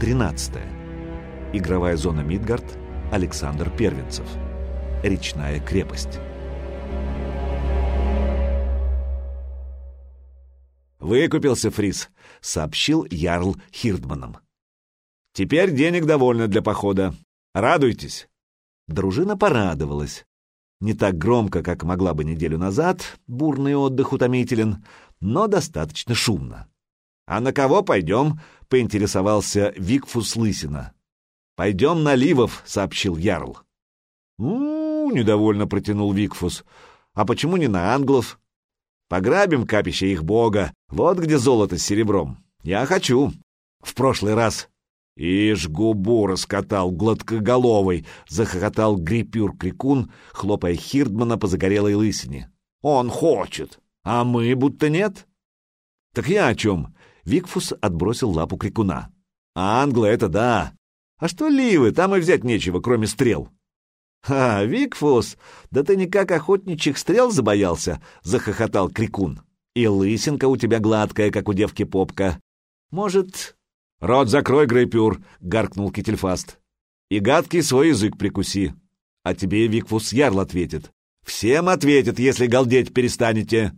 13. Игровая зона Мидгард, Александр Первенцев. Речная крепость. «Выкупился Фрис», — сообщил Ярл Хирдманом. «Теперь денег довольно для похода. Радуйтесь». Дружина порадовалась. Не так громко, как могла бы неделю назад, бурный отдых утомителен, но достаточно шумно. «А на кого пойдем?» — поинтересовался Викфус Лысина. «Пойдем на Ливов», — сообщил Ярл. «У-у-у», недовольно протянул Викфус. «А почему не на англов?» «Пограбим капище их бога, вот где золото с серебром. Я хочу. В прошлый раз «Ишь, губу раскатал, гладкоголовый!» — захохотал Грипюр-крикун, хлопая Хирдмана по загорелой лысине. «Он хочет, а мы будто нет». «Так я о чем?» — Викфус отбросил лапу крикуна. «А англы — это да. А что ливы? Там и взять нечего, кроме стрел». «А, Викфус, да ты никак охотничьих стрел забоялся!» — захохотал крикун. «И лысинка у тебя гладкая, как у девки попка. Может, «Рот закрой, Грейпюр!» — гаркнул Кительфаст. «И гадкий свой язык прикуси. А тебе Викфус Ярл ответит. Всем ответит, если галдеть перестанете!»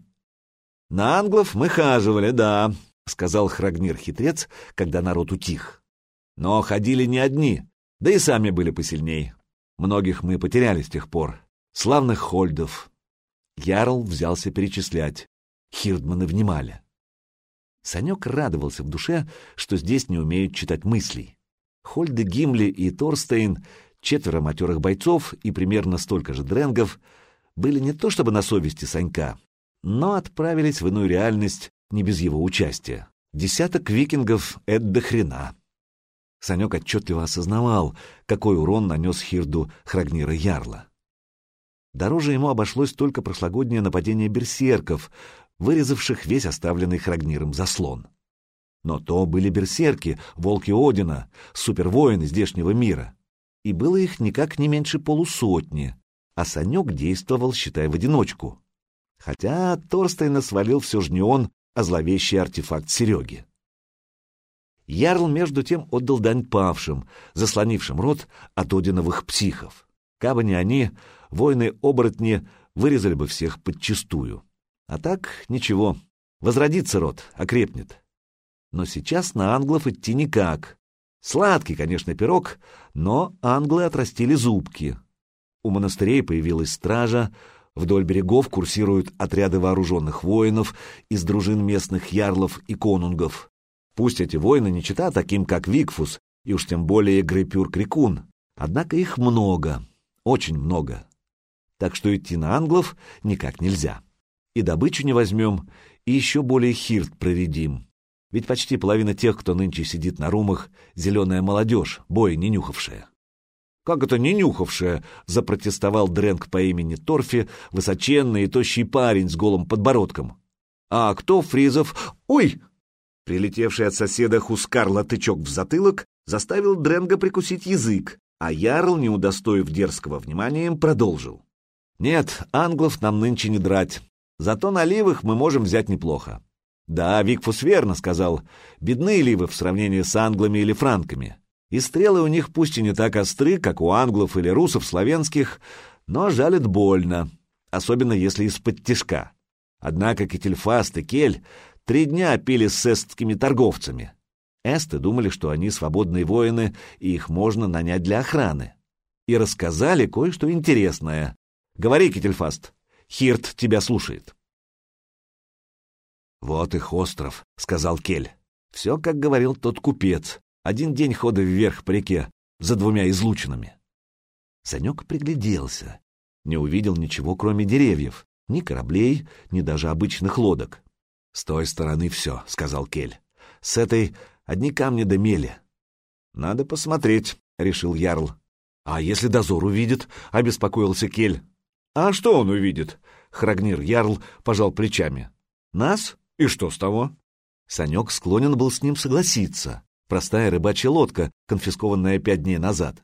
«На англов мы хаживали, да», — сказал Храгнир-хитрец, когда народ утих. «Но ходили не одни, да и сами были посильней. Многих мы потеряли с тех пор. Славных хольдов». Ярл взялся перечислять. Хирдманы внимали. Санек радовался в душе, что здесь не умеют читать мыслей. Хольды Гимли и Торстейн, четверо матерых бойцов и примерно столько же дренгов, были не то чтобы на совести Санька, но отправились в иную реальность не без его участия. Десяток викингов — это до хрена. Санек отчетливо осознавал, какой урон нанес Хирду Храгнира Ярла. Дороже ему обошлось только прошлогоднее нападение берсерков, вырезавших весь оставленный Храгниром заслон. Но то были берсерки, волки Одина, супервоины здешнего мира. И было их никак не меньше полусотни, а Санек действовал, считай, в одиночку. Хотя Торстейна свалил все же не он, а зловещий артефакт Сереги. Ярл, между тем, отдал дань павшим, заслонившим рот от Одиновых психов. Кабы не они, воины-оборотни вырезали бы всех подчистую. А так, ничего, возродится род, окрепнет. Но сейчас на англов идти никак. Сладкий, конечно, пирог, но англы отрастили зубки. У монастырей появилась стража, вдоль берегов курсируют отряды вооруженных воинов из дружин местных ярлов и конунгов. Пусть эти воины не чита таким, как Викфус, и уж тем более Грейпюр-Крикун, однако их много, очень много. Так что идти на англов никак нельзя и добычу не возьмем, и еще более хирт проредим. Ведь почти половина тех, кто нынче сидит на румах, зеленая молодежь, боя не нюхавшая. «Как это не нюхавшая?» — запротестовал Дрэнк по имени Торфи, высоченный и тощий парень с голым подбородком. «А кто Фризов? Ой!» Прилетевший от соседа Хускарла тычок в затылок заставил Дренга прикусить язык, а Ярл, не удостоив дерзкого внимания, продолжил. «Нет, англов нам нынче не драть. Зато на ливых мы можем взять неплохо. Да, Викфус верно сказал, бедные ливы в сравнении с англами или франками. И стрелы у них пусть и не так остры, как у англов или русов славянских, но жалят больно, особенно если из-под тишка. Однако Кетельфаст и Кель три дня пили с эстскими торговцами. Эсты думали, что они свободные воины, и их можно нанять для охраны. И рассказали кое-что интересное. Говори, Кетельфаст. Хирт тебя слушает. «Вот их остров», — сказал Кель. «Все, как говорил тот купец. Один день хода вверх по реке, за двумя излучинами». Санек пригляделся. Не увидел ничего, кроме деревьев. Ни кораблей, ни даже обычных лодок. «С той стороны все», — сказал Кель. «С этой одни камни да мели». «Надо посмотреть», — решил Ярл. «А если дозор увидит?» — обеспокоился Кель. «А что он увидит?» — Храгнир Ярл пожал плечами. «Нас? И что с того?» Санек склонен был с ним согласиться. Простая рыбачья лодка, конфискованная пять дней назад.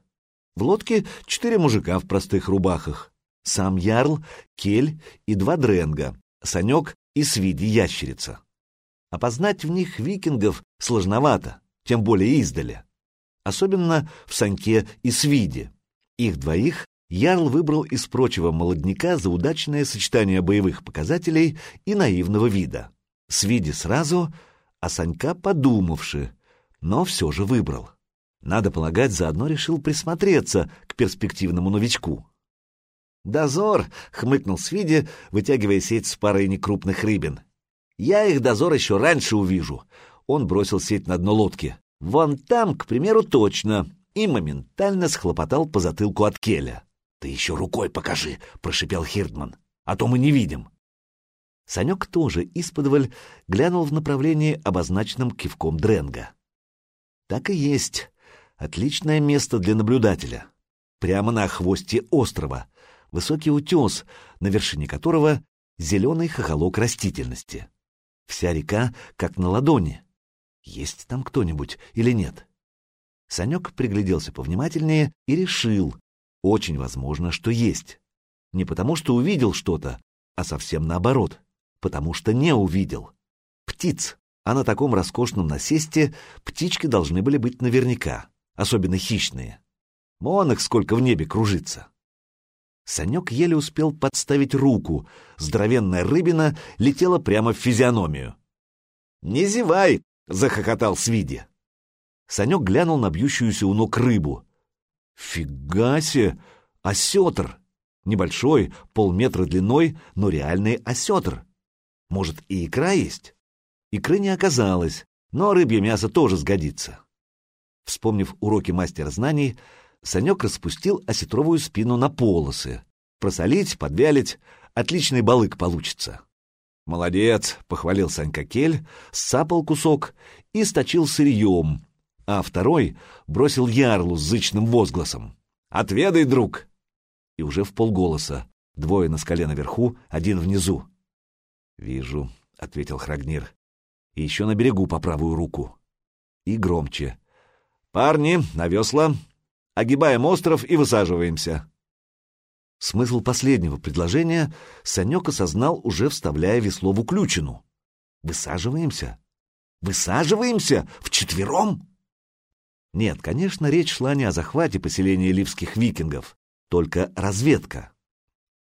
В лодке четыре мужика в простых рубахах. Сам Ярл, Кель и два дренга, Санек и Свиди-ящерица. Опознать в них викингов сложновато, тем более издали. особенно в Саньке и Свиде. Их двоих Ярл выбрал из прочего молодняка за удачное сочетание боевых показателей и наивного вида. Свиди сразу, а Санька подумавши, но все же выбрал. Надо полагать, заодно решил присмотреться к перспективному новичку. «Дозор!» — хмыкнул Свиди, вытягивая сеть с парой некрупных рыбин. «Я их дозор еще раньше увижу!» Он бросил сеть на дно лодки. «Вон там, к примеру, точно!» И моментально схлопотал по затылку от Келя. «Ты еще рукой покажи!» — прошипел Хирдман. «А то мы не видим!» Санек тоже исподволь глянул в направлении, обозначенном кивком Дренга. Так и есть. Отличное место для наблюдателя. Прямо на хвосте острова. Высокий утес, на вершине которого зеленый хохолок растительности. Вся река как на ладони. Есть там кто-нибудь или нет? Санек пригляделся повнимательнее и решил. Очень возможно, что есть. Не потому, что увидел что-то, а совсем наоборот. Потому что не увидел. Птиц. А на таком роскошном насесте птички должны были быть наверняка особенно хищные. Вон их сколько в небе кружится. Санек еле успел подставить руку. Здоровенная рыбина летела прямо в физиономию. «Не зевай!» — захохотал Свиди. Санек глянул на бьющуюся у ног рыбу. «Фига себе! Осетр! Небольшой, полметра длиной, но реальный осетр. Может, и икра есть?» Икры не оказалось, но рыбье мясо тоже сгодится. Вспомнив уроки мастера знаний, Санек распустил осетровую спину на полосы. Просолить, подвялить — отличный балык получится. «Молодец!» — похвалил Санька Кель, сапал кусок и сточил сырьем, а второй бросил ярлу с зычным возгласом. «Отведай, друг!» И уже в полголоса, двое на скале наверху, один внизу. «Вижу», — ответил Храгнир, — «и еще на берегу по правую руку». И громче — «Парни, на весла! Огибаем остров и высаживаемся!» Смысл последнего предложения Санек осознал, уже вставляя весло в уключину. «Высаживаемся? Высаживаемся? Вчетвером?» Нет, конечно, речь шла не о захвате поселения ливских викингов, только разведка.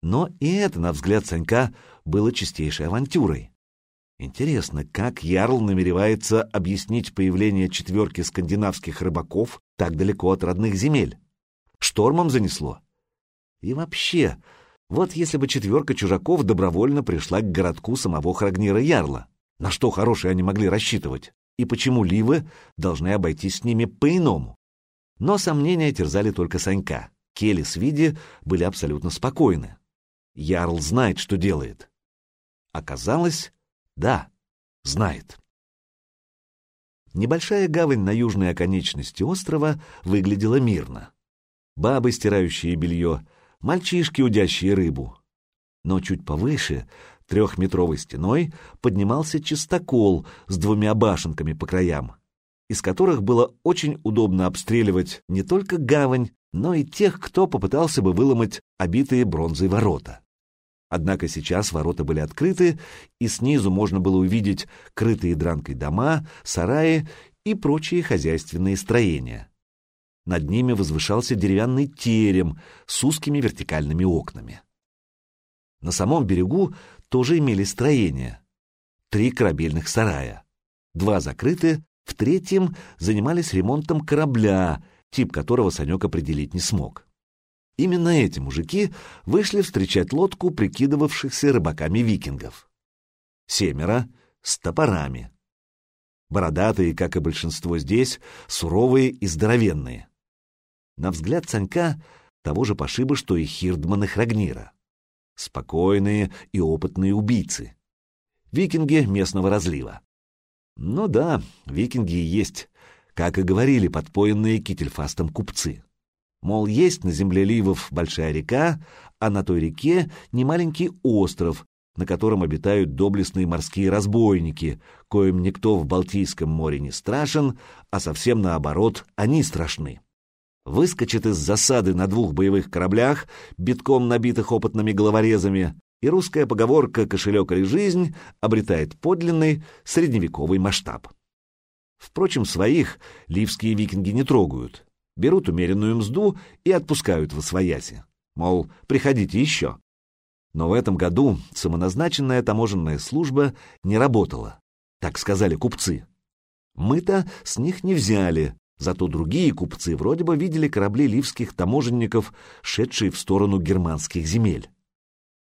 Но и это, на взгляд Санька, было чистейшей авантюрой. Интересно, как Ярл намеревается объяснить появление четверки скандинавских рыбаков так далеко от родных земель? Штормом занесло? И вообще, вот если бы четверка чужаков добровольно пришла к городку самого Храгнира Ярла, на что хорошие они могли рассчитывать? И почему Ливы должны обойтись с ними по-иному? Но сомнения терзали только Санька. Келли с Види были абсолютно спокойны. Ярл знает, что делает. Оказалось, да, знает. Небольшая гавань на южной оконечности острова выглядела мирно. Бабы, стирающие белье, мальчишки, удящие рыбу. Но чуть повыше, трехметровой стеной, поднимался чистокол с двумя башенками по краям, из которых было очень удобно обстреливать не только гавань, но и тех, кто попытался бы выломать обитые бронзой ворота. Однако сейчас ворота были открыты, и снизу можно было увидеть крытые дранкой дома, сараи и прочие хозяйственные строения. Над ними возвышался деревянный терем с узкими вертикальными окнами. На самом берегу тоже имелись строения. Три корабельных сарая. Два закрыты, в третьем занимались ремонтом корабля, тип которого Санек определить не смог. Именно эти мужики вышли встречать лодку прикидывавшихся рыбаками викингов. Семеро с топорами. Бородатые, как и большинство здесь, суровые и здоровенные. На взгляд Санька того же пошиба, что и Хирдман и Храгнира. Спокойные и опытные убийцы. Викинги местного разлива. Ну да, викинги и есть, как и говорили подпоенные кительфастом купцы. Мол, есть на земле Ливов большая река, а на той реке немаленький остров, на котором обитают доблестные морские разбойники, коим никто в Балтийском море не страшен, а совсем наоборот, они страшны. Выскочит из засады на двух боевых кораблях, битком набитых опытными головорезами, и русская поговорка «кошелек или жизнь» обретает подлинный средневековый масштаб. Впрочем, своих ливские викинги не трогают. Берут умеренную мзду и отпускают в освояси. Мол, приходите еще. Но в этом году самоназначенная таможенная служба не работала. Так сказали купцы. Мы-то с них не взяли, зато другие купцы вроде бы видели корабли ливских таможенников, шедшие в сторону германских земель.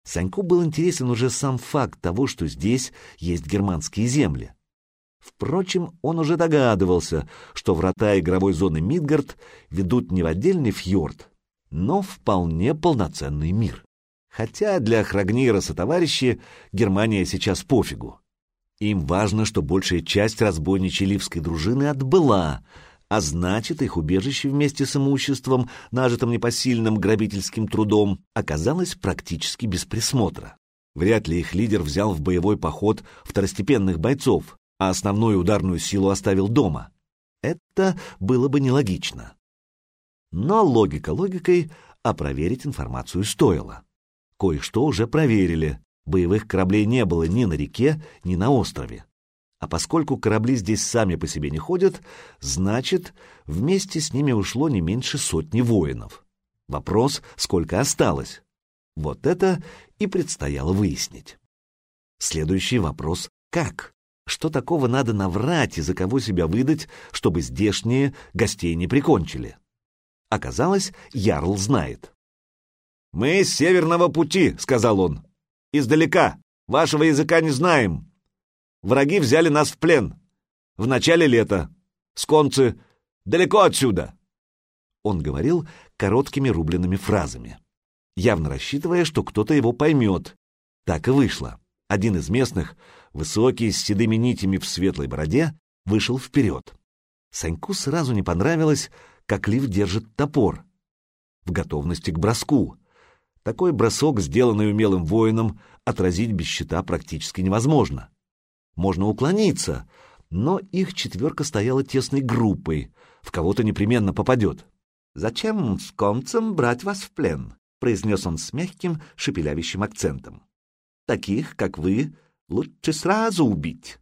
Саньку был интересен уже сам факт того, что здесь есть германские земли. Впрочем, он уже догадывался, что врата игровой зоны Мидгард ведут не в отдельный фьорд, но вполне полноценный мир. Хотя для Храгнира сотоварищи Германия сейчас пофигу. Им важно, что большая часть разбойничьей ливской дружины отбыла, а значит, их убежище вместе с имуществом, нажитым непосильным грабительским трудом, оказалось практически без присмотра. Вряд ли их лидер взял в боевой поход второстепенных бойцов, а основную ударную силу оставил дома. Это было бы нелогично. Но логика логикой, а проверить информацию стоило. Кое-что уже проверили. Боевых кораблей не было ни на реке, ни на острове. А поскольку корабли здесь сами по себе не ходят, значит, вместе с ними ушло не меньше сотни воинов. Вопрос, сколько осталось? Вот это и предстояло выяснить. Следующий вопрос — как? Что такого надо наврать и за кого себя выдать, чтобы здешние гостей не прикончили? Оказалось, Ярл знает. «Мы с северного пути», — сказал он. «Издалека. Вашего языка не знаем. Враги взяли нас в плен. В начале лета. Сконцы. Далеко отсюда. Он говорил короткими рубленными фразами, явно рассчитывая, что кто-то его поймет. Так и вышло. Один из местных, высокий, с седыми нитями в светлой бороде, вышел вперед. Саньку сразу не понравилось, как Лив держит топор. В готовности к броску. Такой бросок, сделанный умелым воином, отразить без щита практически невозможно можно уклониться, но их четверка стояла тесной группой, в кого-то непременно попадет. «Зачем с комцем брать вас в плен?» — произнес он с мягким, шепелявящим акцентом. «Таких, как вы, лучше сразу убить».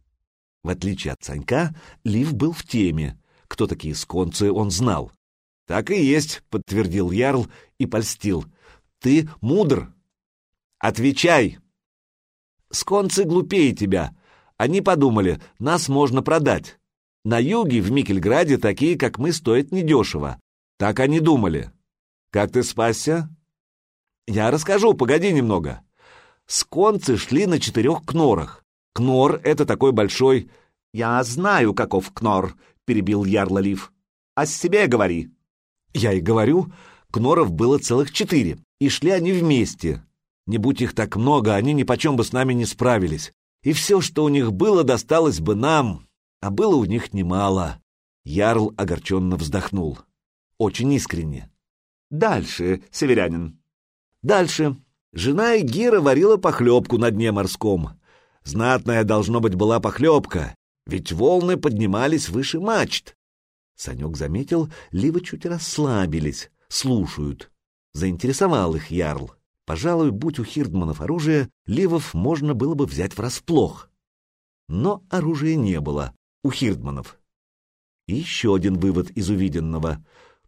В отличие от Санька, Лив был в теме. Кто такие сконцы, он знал. «Так и есть», — подтвердил Ярл и польстил. «Ты мудр». «Отвечай!» «Сконцы глупее тебя», они подумали, нас можно продать. На юге, в Микельграде, такие, как мы, стоят недешево. Так они думали. Как ты спасся? Я расскажу, погоди немного. Сконцы шли на четырех кнорах. Кнор — это такой большой... Я знаю, каков кнор, — перебил Ярлолив. А с себе говори. Я и говорю, кноров было целых четыре, и шли они вместе. Не будь их так много, они ни почем бы с нами не справились и все, что у них было, досталось бы нам, а было у них немало. Ярл огорченно вздохнул. Очень искренне. Дальше, северянин. Дальше. Жена Игира варила похлебку на дне морском. Знатная, должно быть, была похлебка, ведь волны поднимались выше мачт. Санек заметил, ливы чуть расслабились, слушают. Заинтересовал их Ярл. Пожалуй, будь у Хирдманов оружие, Ливов можно было бы взять врасплох. Но оружия не было у Хирдманов. Еще один вывод из увиденного.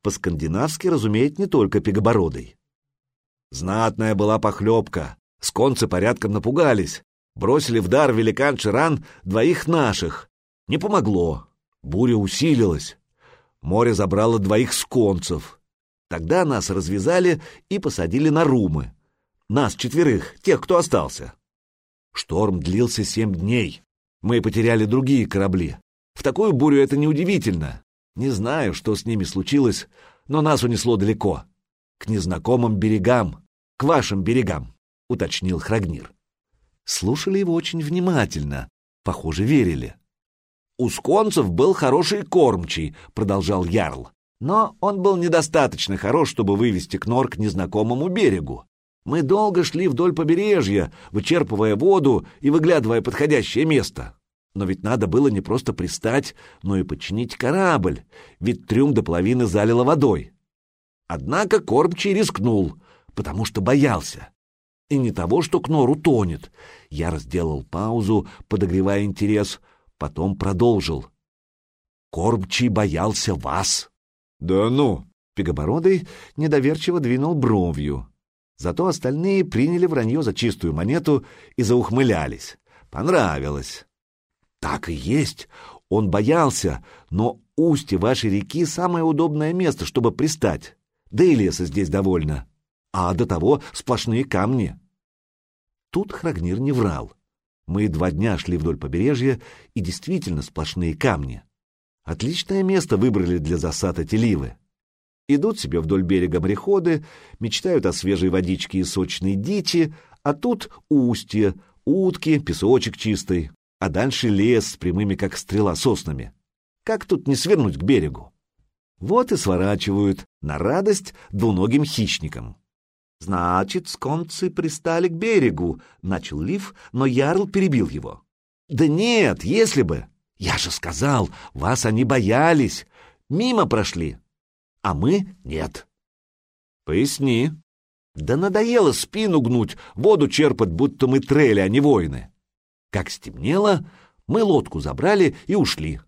По-скандинавски разумеет не только пегобородый. Знатная была похлебка. Сконцы порядком напугались. Бросили в дар великан Ширан двоих наших. Не помогло. Буря усилилась. Море забрало двоих сконцев. Тогда нас развязали и посадили на румы. Нас четверых, тех, кто остался. Шторм длился семь дней. Мы потеряли другие корабли. В такую бурю это неудивительно. Не знаю, что с ними случилось, но нас унесло далеко. К незнакомым берегам, к вашим берегам, уточнил Храгнир. Слушали его очень внимательно, похоже, верили. У сконцев был хороший кормчий, продолжал Ярл, но он был недостаточно хорош, чтобы вывести Кнор к незнакомому берегу. Мы долго шли вдоль побережья, вычерпывая воду и выглядывая подходящее место. Но ведь надо было не просто пристать, но и починить корабль, ведь трюм до половины залило водой. Однако Кормчий рискнул, потому что боялся. И не того, что Кнор утонет. Я сделал паузу, подогревая интерес, потом продолжил. Кормчий боялся вас. Да ну! Пегобородый недоверчиво двинул бровью. Зато остальные приняли вранье за чистую монету и заухмылялись. Понравилось. Так и есть. Он боялся, но устье вашей реки — самое удобное место, чтобы пристать. Да и леса здесь довольно. А до того сплошные камни. Тут Храгнир не врал. Мы два дня шли вдоль побережья, и действительно сплошные камни. Отличное место выбрали для засад эти ливы. Идут себе вдоль берега мореходы, мечтают о свежей водичке и сочной дичи, а тут устье, утки, песочек чистый, а дальше лес с прямыми, как стрела, соснами. Как тут не свернуть к берегу? Вот и сворачивают на радость двуногим хищникам. «Значит, сконцы пристали к берегу», — начал Лив, но Ярл перебил его. «Да нет, если бы! Я же сказал, вас они боялись, мимо прошли, а мы — нет». «Поясни». «Да надоело спину гнуть, воду черпать, будто мы трели, а не воины». Как стемнело, мы лодку забрали и ушли.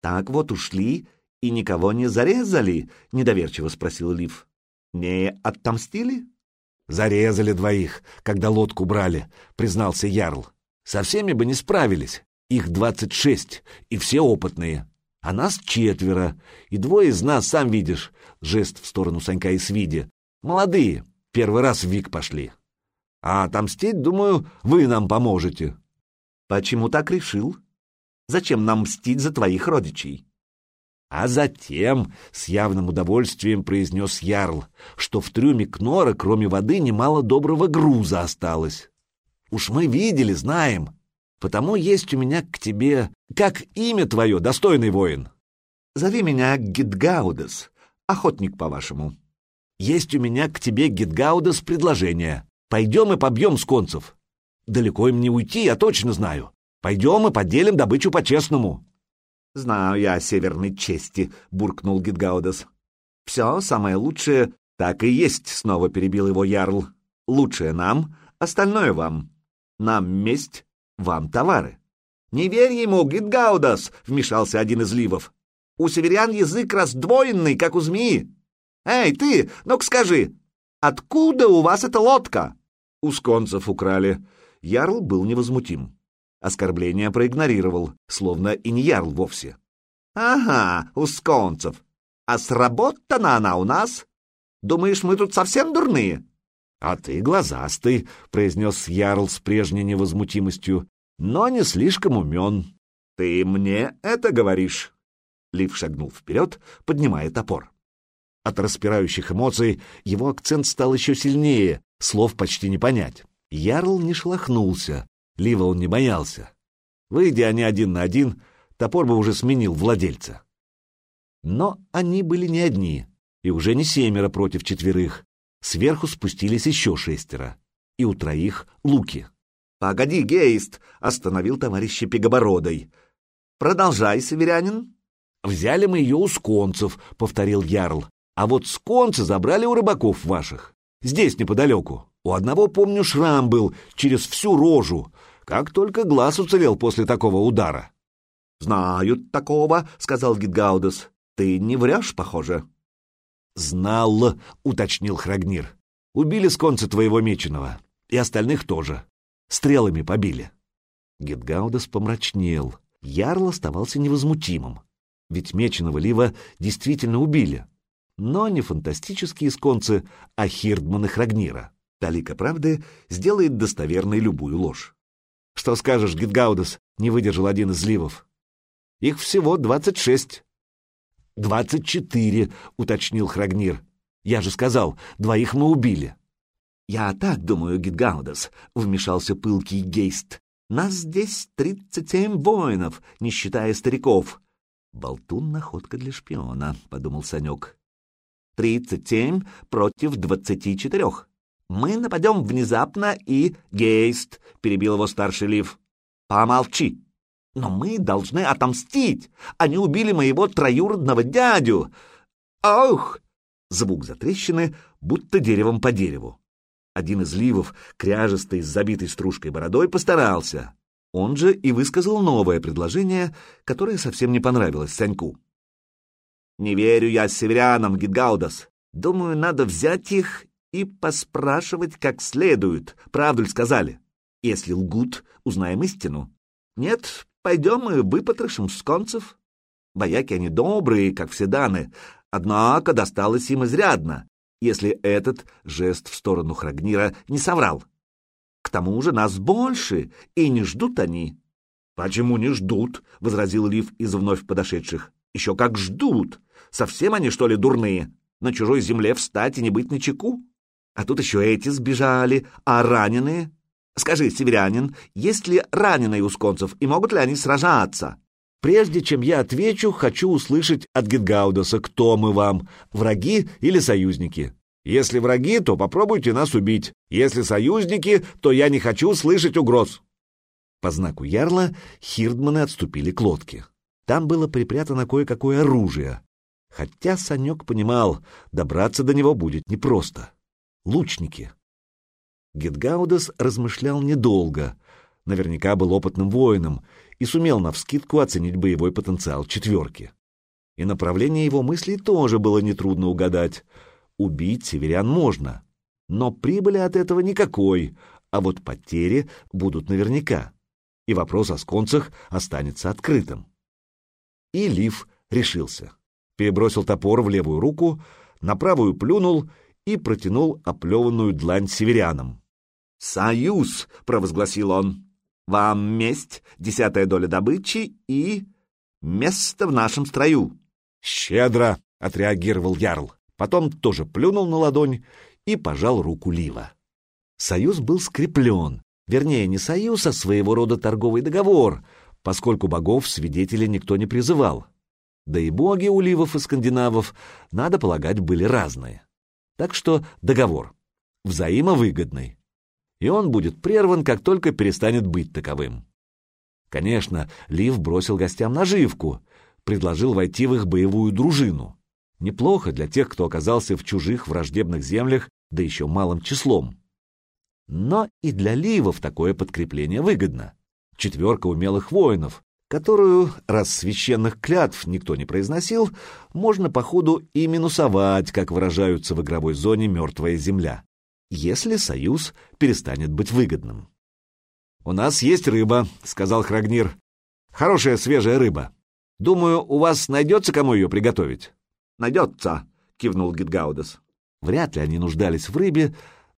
«Так вот ушли и никого не зарезали?» — недоверчиво спросил Лив. «Не отомстили?» «Зарезали двоих, когда лодку брали», — признался Ярл. «Со всеми бы не справились. Их двадцать шесть, и все опытные. А нас четверо, и двое из нас, сам видишь, жест в сторону Санька и Свиди. Молодые, первый раз в ВИК пошли. А отомстить, думаю, вы нам поможете». «Почему так решил? Зачем нам мстить за твоих родичей?» А затем, с явным удовольствием произнес Ярл, что в трюме Кнора, кроме воды, немало доброго груза осталось. Уж мы видели, знаем. Потому есть у меня к тебе... Как имя твое, достойный воин? Зови меня Гидгаудес, охотник, по-вашему. Есть у меня к тебе, Гидгаудес, предложение. Пойдем и побьем сконцев. Далеко им не уйти, я точно знаю. Пойдем и поделим добычу по-честному. «Знаю я о северной чести», — буркнул Гидгаудес. «Все самое лучшее так и есть», — снова перебил его Ярл. «Лучшее нам, остальное вам. Нам месть, вам товары». «Не верь ему, Гидгаудас!» — вмешался один из ливов. «У северян язык раздвоенный, как у змеи. Эй, ты, ну-ка скажи, откуда у вас эта лодка?» «У сконцев украли». Ярл был невозмутим. Оскорбление проигнорировал, словно и не ярл вовсе. «Ага, у сконцев. А сработана она у нас? Думаешь, мы тут совсем дурные?» «А ты глазастый», — произнес ярл с прежней невозмутимостью, «но не слишком умен». «Ты мне это говоришь?» Лив шагнул вперед, поднимая топор. От распирающих эмоций его акцент стал еще сильнее, слов почти не понять. Ярл не шлахнулся, Лива он не боялся. Выйдя они один на один, топор бы уже сменил владельца. Но они были не одни, и уже не семеро против четверых. Сверху спустились еще шестеро, и у троих луки. «Погоди, Гейст!» — остановил товарища Пегобородой. «Продолжай, северянин!» «Взяли мы ее у сконцев», — повторил Ярл. «А вот сконцы забрали у рыбаков ваших. Здесь неподалеку. У одного, помню, шрам был через всю рожу. Как только глаз уцелел после такого удара. «Знают такого», — сказал Гидгаудес. «Ты не врешь, похоже». «Знал», — уточнил Храгнир. «Убили сконца твоего меченого. И остальных тоже. Стрелами побили». Гидгаудес помрачнел. Ярл оставался невозмутимым. Ведь меченого Лива действительно убили. Но не фантастические сконцы, а Хирдман и Храгнира. Талика правды сделает достоверной любую ложь. Что скажешь, Гитгаудес? Не выдержал один из ливов. Их всего двадцать шесть. Двадцать четыре, уточнил Храгнир. Я же сказал, двоих мы убили. Я так думаю, Гитгаудес, вмешался пылкий Гейст. Нас здесь тридцать семь воинов, не считая стариков. Болтун — находка для шпиона, — подумал Санек. Тридцать семь против двадцати четырех. Мы нападем внезапно и... Гейст, — перебил его старший Лив. Помолчи. Но мы должны отомстить. Они убили моего троюродного дядю. Ох! Звук затрещины, будто деревом по дереву. Один из ливов, кряжестый с забитой стружкой бородой, постарался. Он же и высказал новое предложение, которое совсем не понравилось Саньку. «Не верю я северянам, Гидгаудас. Думаю, надо взять их и поспрашивать как следует, правду ли сказали. Если лгут, узнаем истину. Нет, пойдем и выпотрошим сконцев. Вояки они добрые, как все даны, однако досталось им изрядно, если этот жест в сторону Храгнира не соврал. К тому же нас больше, и не ждут они. — Почему не ждут? — возразил Лив из вновь подошедших. — Еще как ждут! Совсем они, что ли, дурные? На чужой земле встать и не быть начеку? А тут еще эти сбежали, а раненые? Скажи, северянин, есть ли раненые у сконцев, и могут ли они сражаться? Прежде чем я отвечу, хочу услышать от Гитгаудаса, кто мы вам, враги или союзники. Если враги, то попробуйте нас убить. Если союзники, то я не хочу слышать угроз. По знаку ярла хирдманы отступили к лодке. Там было припрятано кое-какое оружие. Хотя Санек понимал, добраться до него будет непросто. Лучники. Гетгаудес размышлял недолго. Наверняка был опытным воином и сумел навскидку оценить боевой потенциал четверки. И направление его мыслей тоже было нетрудно угадать. Убить северян можно, но прибыли от этого никакой, а вот потери будут наверняка, и вопрос о сконцах останется открытым. И Лив решился. Перебросил топор в левую руку, на правую плюнул и протянул оплеванную длань северянам. «Союз!» — провозгласил он. Вам месть, десятая доля добычи и... место в нашем строю. Щедро, — отреагировал Ярл. Потом тоже плюнул на ладонь и пожал руку Лива. Союз был скреплен. Вернее, не союз, а своего рода торговый договор, поскольку богов свидетелей никто не призывал. Да и боги у ливов и скандинавов, надо полагать, были разные. Так что договор. Взаимовыгодный и он будет прерван, как только перестанет быть таковым. Конечно, Лив бросил гостям наживку, предложил войти в их боевую дружину. Неплохо для тех, кто оказался в чужих враждебных землях, да еще малым числом. Но и для Ливов такое подкрепление выгодно. Четверка умелых воинов, которую, раз священных клятв никто не произносил, можно по ходу и минусовать, как выражаются в игровой зоне «Мертвая земля» если союз перестанет быть выгодным. «У нас есть рыба», — сказал Храгнир. «Хорошая свежая рыба. Думаю, у вас найдется, кому ее приготовить?» «Найдется», — кивнул Гитгаудес. Вряд ли они нуждались в рыбе,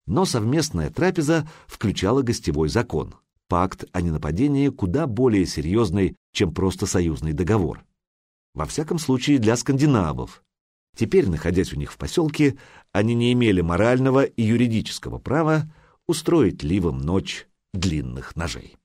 но совместная трапеза включала гостевой закон. Пакт о ненападении куда более серьезный, чем просто союзный договор. Во всяком случае, для скандинавов. Теперь, находясь у них в поселке, они не имели морального и юридического права устроить ливом ночь длинных ножей.